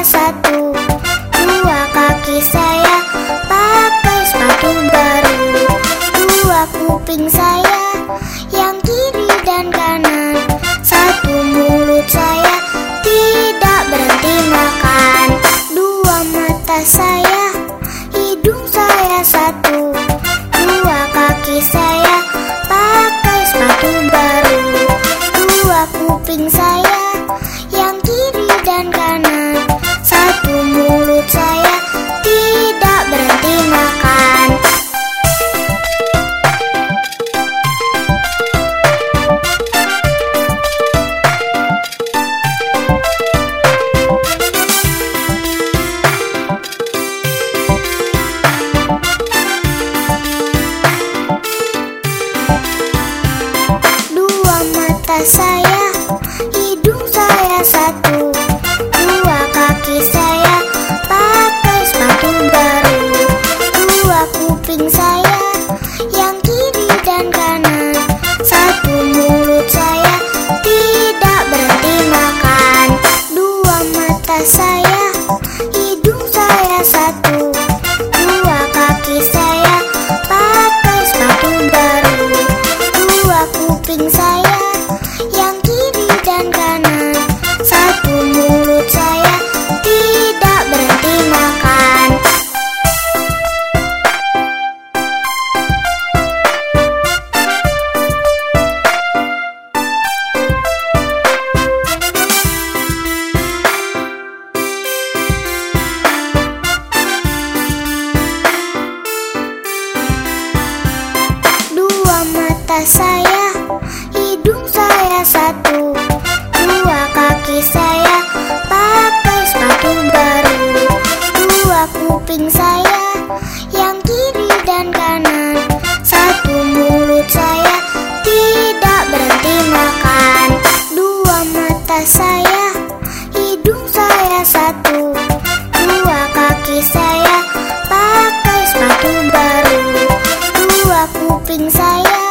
satu Dua kaki saya pakai sepatu baru Dua kuping saya yang kiri dan kanan Satu mulut saya tidak berhenti makan Dua mata saya, hidung saya satu. Mata saya, hidung saya satu Dua kaki saya pakai sepatu baru Dua kuping saya mata saya, hidung saya satu Dua kaki saya pakai sepatu baru Dua kuping saya yang kiri dan kanan Satu mulut saya tidak berhenti makan Dua mata saya, hidung saya satu Dua kaki saya pakai sepatu baru Dua kuping saya